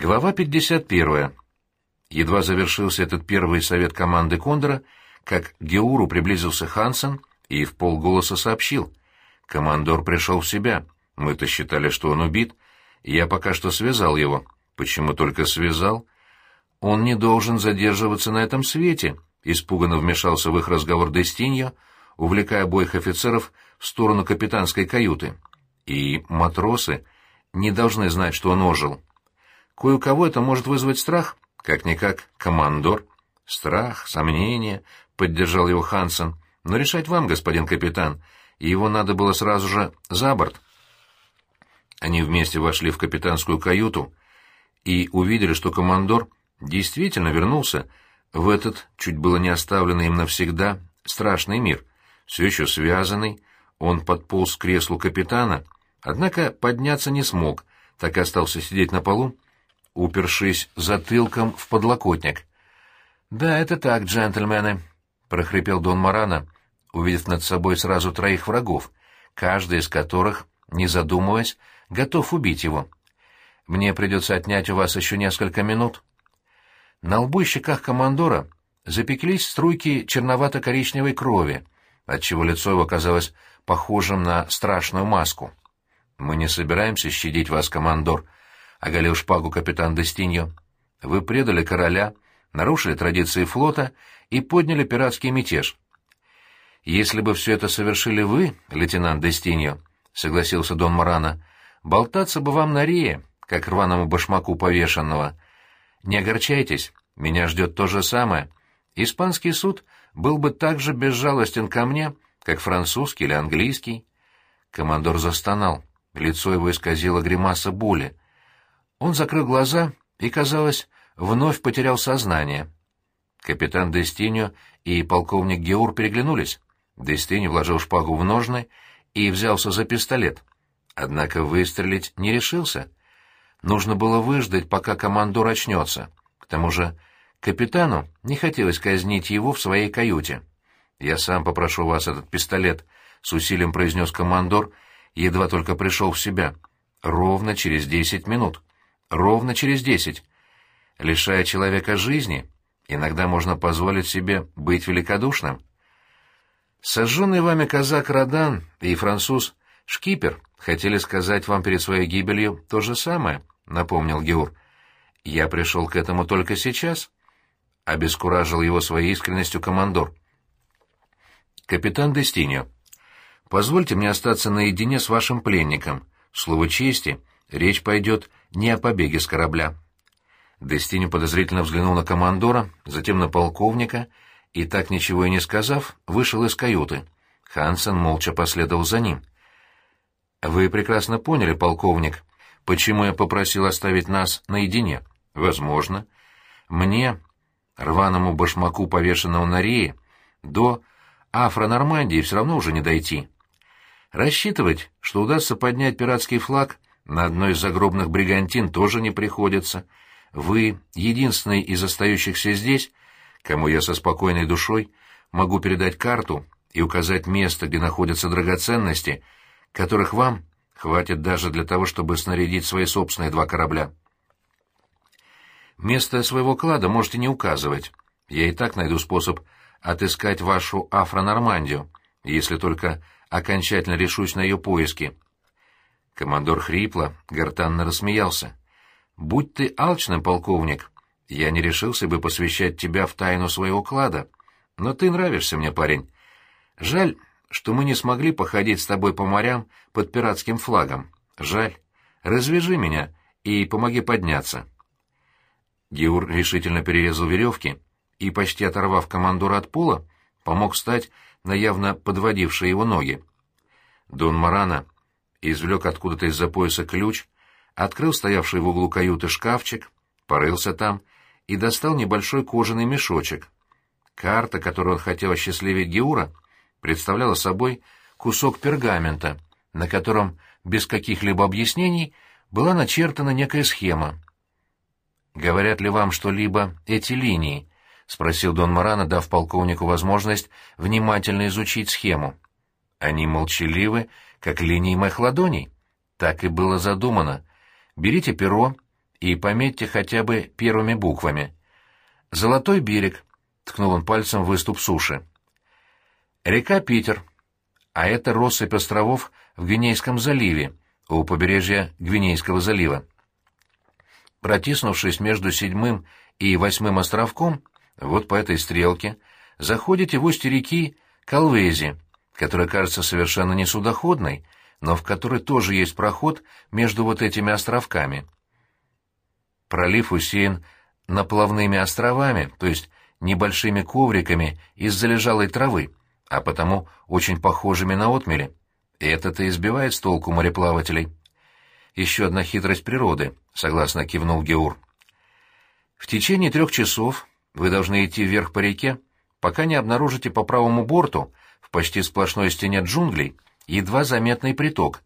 Глава 51. Едва завершился этот первый совет команды Кондора, как к Геуру приблизился Хансен и в полголоса сообщил. Командор пришел в себя. Мы-то считали, что он убит. Я пока что связал его. Почему только связал? Он не должен задерживаться на этом свете, — испуганно вмешался в их разговор Дестиньо, увлекая обоих офицеров в сторону капитанской каюты. И матросы не должны знать, что он ожил. Кое у кого это может вызвать страх, как-никак командор. Страх, сомнение, — поддержал его Хансен. Но решать вам, господин капитан, его надо было сразу же за борт. Они вместе вошли в капитанскую каюту и увидели, что командор действительно вернулся в этот, чуть было не оставленный им навсегда, страшный мир. Все еще связанный, он подполз к креслу капитана, однако подняться не смог, так и остался сидеть на полу, упершись затылком в подлокотник. «Да, это так, джентльмены», — прохрипел Дон Марана, увидев над собой сразу троих врагов, каждый из которых, не задумываясь, готов убить его. «Мне придется отнять у вас еще несколько минут». На лбу и щеках командора запеклись струйки черновато-коричневой крови, отчего лицо его казалось похожим на страшную маску. «Мы не собираемся щадить вас, командор», — оголил шпагу капитан Дестиньо. «Вы предали короля, нарушили традиции флота и подняли пиратский мятеж». «Если бы все это совершили вы, лейтенант Дестиньо», — согласился Дон Морано, — «болтаться бы вам на рее, как рваному башмаку повешенного. Не огорчайтесь, меня ждет то же самое. Испанский суд был бы так же безжалостен ко мне, как французский или английский». Командор застонал, лицо его исказило гримаса боли. Он закрыл глаза и, казалось, вновь потерял сознание. Капитан Дестиньо и полковник Геур переглянулись. Дестиньо вложил шпагу в ножны и взялся за пистолет. Однако выстрелить не решился. Нужно было выждать, пока командор очнется. К тому же капитану не хотелось казнить его в своей каюте. «Я сам попрошу вас этот пистолет», — с усилием произнес командор, едва только пришел в себя. «Ровно через десять минут». Ровно через десять. Лишая человека жизни, иногда можно позволить себе быть великодушным. Сожженный вами казак Радан и француз Шкипер хотели сказать вам перед своей гибелью то же самое, — напомнил Геур. Я пришел к этому только сейчас, — обескуражил его своей искренностью командор. Капитан Дестиньо, позвольте мне остаться наедине с вашим пленником. Слово чести, речь пойдет не о побеге с корабля. Дестини подозрительно взглянул на командора, затем на полковника и, так ничего и не сказав, вышел из каюты. Хансен молча последовал за ним. «Вы прекрасно поняли, полковник, почему я попросил оставить нас наедине. Возможно. Мне, рваному башмаку, повешенному на рее, до Афро-Нормандии все равно уже не дойти. Рассчитывать, что удастся поднять пиратский флаг на одной из загробных бригантин тоже не приходится. Вы — единственный из остающихся здесь, кому я со спокойной душой могу передать карту и указать место, где находятся драгоценности, которых вам хватит даже для того, чтобы снарядить свои собственные два корабля. Место своего клада можете не указывать. Я и так найду способ отыскать вашу Афро-Нормандию, если только окончательно решусь на ее поиски. Командор хрипло, гортанно рассмеялся. «Будь ты алчным, полковник, я не решился бы посвящать тебя в тайну своего клада. Но ты нравишься мне, парень. Жаль, что мы не смогли походить с тобой по морям под пиратским флагом. Жаль. Развяжи меня и помоги подняться». Геур решительно перерезал веревки и, почти оторвав командора от пола, помог встать на явно подводившие его ноги. Дон Марана извлек откуда-то из-за пояса ключ, открыл стоявший в углу каюты шкафчик, порылся там и достал небольшой кожаный мешочек. Карта, которую он хотел осчастливить Геура, представляла собой кусок пергамента, на котором без каких-либо объяснений была начертана некая схема. «Говорят ли вам что-либо эти линии?» — спросил Дон Морано, дав полковнику возможность внимательно изучить схему. «Они молчаливы как линии моих ладоней. Так и было задумано. Берите перо и пометьте хотя бы первыми буквами. «Золотой берег», — ткнул он пальцем в выступ суши. «Река Питер, а это россыпь островов в Гвинейском заливе, у побережья Гвинейского залива. Протиснувшись между седьмым и восьмым островком, вот по этой стрелке, заходите в устье реки Калвези, которая кажется совершенно несудоходной, но в которой тоже есть проход между вот этими островками. Пролив усеян наплавными островами, то есть небольшими ковриками из залежалой травы, а потому очень похожими на отмели. И это-то избивает с толку мореплавателей. Еще одна хитрость природы, согласно кивнул Геур. В течение трех часов вы должны идти вверх по реке, пока не обнаружите по правому борту, в почти сплошной стене джунглей, едва заметный приток.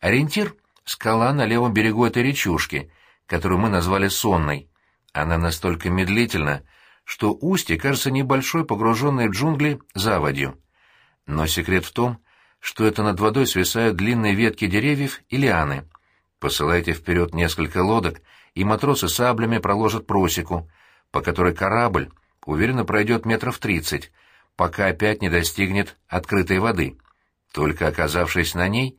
Ориентир — скала на левом берегу этой речушки, которую мы назвали Сонной. Она настолько медлительна, что устье кажется небольшой, погруженной в джунгли, заводью. Но секрет в том, что это над водой свисают длинные ветки деревьев и лианы. Посылайте вперед несколько лодок, и матросы саблями проложат просеку, по которой корабль уверенно пройдет метров тридцать, пока опять не достигнет открытой воды. Только оказавшись на ней,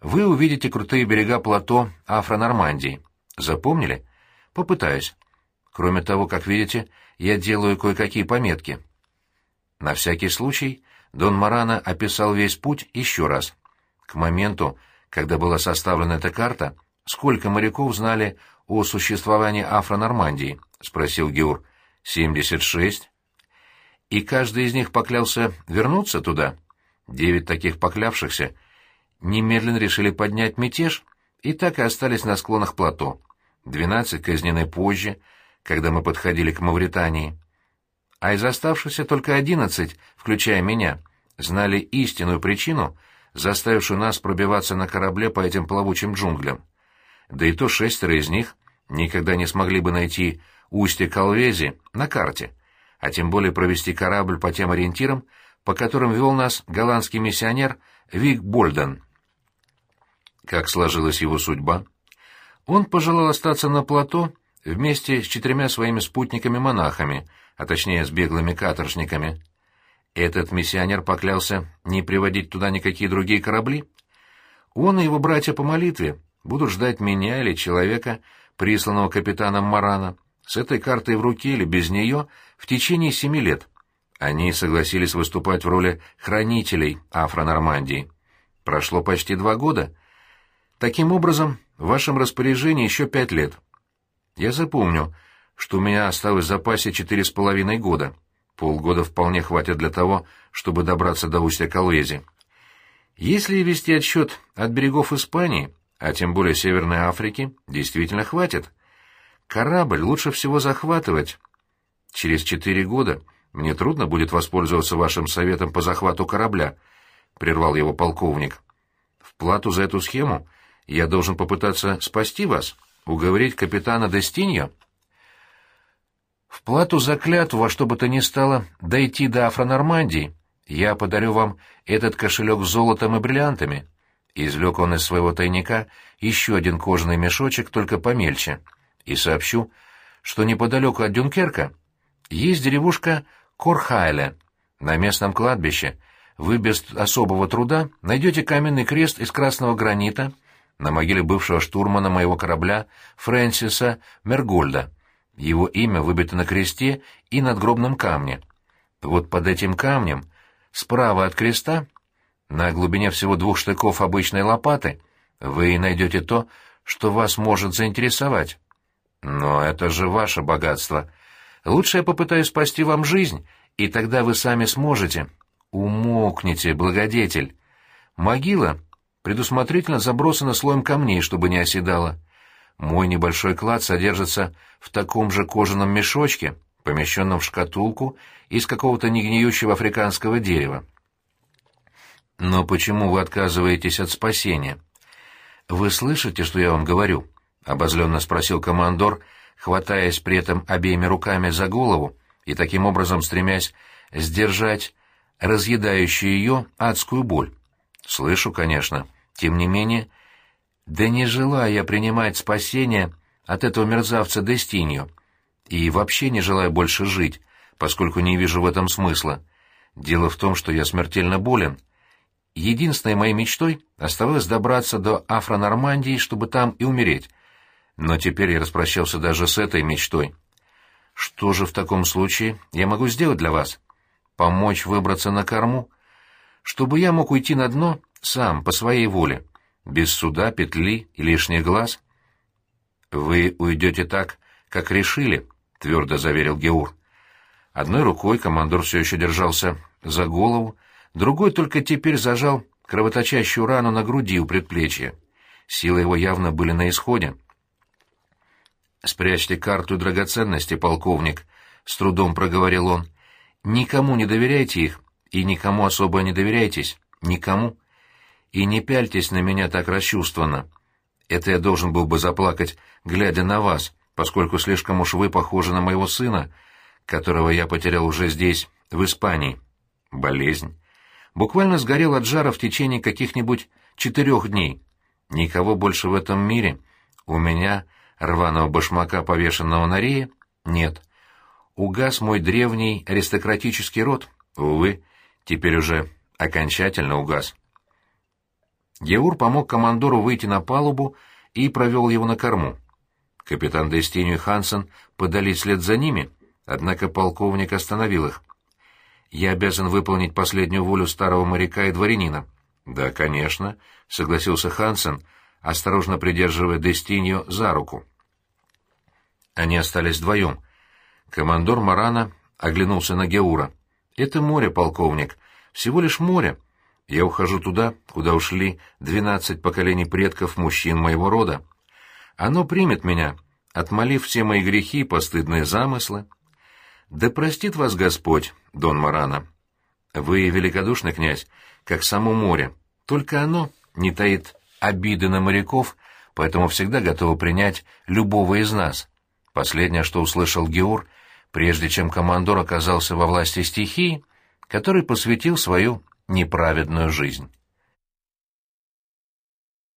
вы увидите крутые берега плато Афро-Нормандии. Запомнили? Попытаюсь. Кроме того, как видите, я делаю кое-какие пометки. На всякий случай Дон Марана описал весь путь еще раз. К моменту, когда была составлена эта карта, сколько моряков знали о существовании Афро-Нормандии? — спросил Геур. — Семьдесят шесть. И каждый из них поклялся вернуться туда? Девять таких поклявшихся немедленно решили поднять мятеж и так и остались на склонах плато. Двенадцать казнены позже, когда мы подходили к Мавритании а из оставшихся только одиннадцать, включая меня, знали истинную причину, заставившую нас пробиваться на корабле по этим плавучим джунглям. Да и то шестеро из них никогда не смогли бы найти устье Калвези на карте, а тем более провести корабль по тем ориентирам, по которым вел нас голландский миссионер Вик Больден. Как сложилась его судьба? Он пожелал остаться на плато вместе с четырьмя своими спутниками-монахами — а точнее с беглыми каторжниками. Этот миссионер поклялся не приводить туда никакие другие корабли. Он и его братья по молитве будут ждать меня или человека, присланного капитаном Марана, с этой картой в руке или без нее в течение семи лет. Они согласились выступать в роли хранителей Афро-Нормандии. Прошло почти два года. Таким образом, в вашем распоряжении еще пять лет. Я запомню, что у меня осталось в запасе четыре с половиной года. Полгода вполне хватит для того, чтобы добраться до устья Колвези. Если вести отсчет от берегов Испании, а тем более Северной Африки, действительно хватит. Корабль лучше всего захватывать. Через четыре года мне трудно будет воспользоваться вашим советом по захвату корабля, — прервал его полковник. В плату за эту схему я должен попытаться спасти вас, уговорить капитана Дестиньо. В плату за клятву во что бы то ни стало дойти до Афро-Нормандии, я подарю вам этот кошелек с золотом и бриллиантами. Извлек он из своего тайника еще один кожаный мешочек, только помельче, и сообщу, что неподалеку от Дюнкерка есть деревушка Корхайле. На местном кладбище вы без особого труда найдете каменный крест из красного гранита на могиле бывшего штурмана моего корабля Фрэнсиса Мергольда. Его имя выбито на кресте и надгробном камне. Вот под этим камнем, справа от креста, на глубине всего двух штыков обычной лопаты, вы найдете то, что вас может заинтересовать. Но это же ваше богатство. Лучше я попытаюсь спасти вам жизнь, и тогда вы сами сможете. Умокните, благодетель. Могила предусмотрительно забросана слоем камней, чтобы не оседала. Мой небольшой клад содержится в таком же кожаном мешочке, помещенном в шкатулку из какого-то негниющего африканского дерева. Но почему вы отказываетесь от спасения? Вы слышите, что я вам говорю? Обозленно спросил командор, хватаясь при этом обеими руками за голову и таким образом стремясь сдержать разъедающую ее адскую боль. Слышу, конечно. Тем не менее, да не желаю я принимать спасение от этого мерзавца Дестиньо, и вообще не желаю больше жить, поскольку не вижу в этом смысла. Дело в том, что я смертельно болен. Единственной моей мечтой оставалось добраться до Афро-Нормандии, чтобы там и умереть. Но теперь я распрощался даже с этой мечтой. Что же в таком случае я могу сделать для вас? Помочь выбраться на корму? Чтобы я мог уйти на дно сам, по своей воле, без суда, петли и лишних глаз? Вы уйдете так, как решили, — твердо заверил Геур. Одной рукой командор все еще держался за голову, другой только теперь зажал кровоточащую рану на груди у предплечья. Силы его явно были на исходе. «Спрячьте карту и драгоценности, полковник», — с трудом проговорил он. «Никому не доверяйте их, и никому особо не доверяйтесь. Никому. И не пяльтесь на меня так расчувствованно. Это я должен был бы заплакать, глядя на вас, поскольку слишком уж вы похожи на моего сына, которого я потерял уже здесь, в Испании. Болезнь. Буквально сгорел от жара в течение каких-нибудь четырех дней. Никого больше в этом мире. У меня, рваного башмака, повешенного на рее, нет. Угас мой древний аристократический род. Увы, теперь уже окончательно угас. Геур помог командору выйти на палубу и провел его на корму. Капитан Дестиню и Хансен подались вслед за ними, однако полковник остановил их. «Я обязан выполнить последнюю волю старого моряка и дворянина». «Да, конечно», — согласился Хансен, осторожно придерживая Дестинью за руку. Они остались вдвоем. Командор Марана оглянулся на Геура. «Это море, полковник. Всего лишь море. Я ухожу туда, куда ушли двенадцать поколений предков мужчин моего рода. Оно примет меня, отмолив все мои грехи и постыдные замыслы. Да простит вас Господь, Дон Марана. Вы великодушный князь, как само море, только оно не таит обиды на моряков, поэтому всегда готово принять любого из нас. Последнее, что услышал Геур, прежде чем командор оказался во власти стихии, который посвятил свою неправедную жизнь.